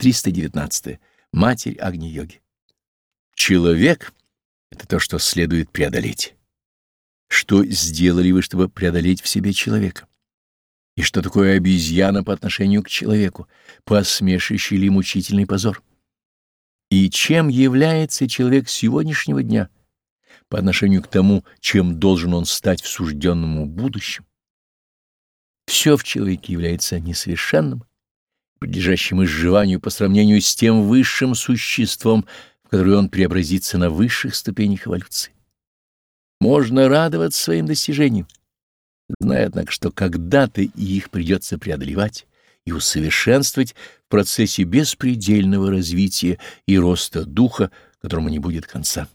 319. Матерь Агни-йоги. Человек — это то, что следует преодолеть. Что сделали вы, чтобы преодолеть в себе человека? И что такое обезьяна по отношению к человеку, посмешище или мучительный позор? И чем является человек сегодняшнего дня по отношению к тому, чем должен он стать в сужденному будущем? Все в человеке является несовершенным, подлежащим изживанию по сравнению с тем высшим существом, в которое он преобразится на высших ступенях эволюции. Можно радоваться своим достижениям, зная, однако, что когда-то их придется преодолевать и усовершенствовать в процессе беспредельного развития и роста духа, которому не будет конца.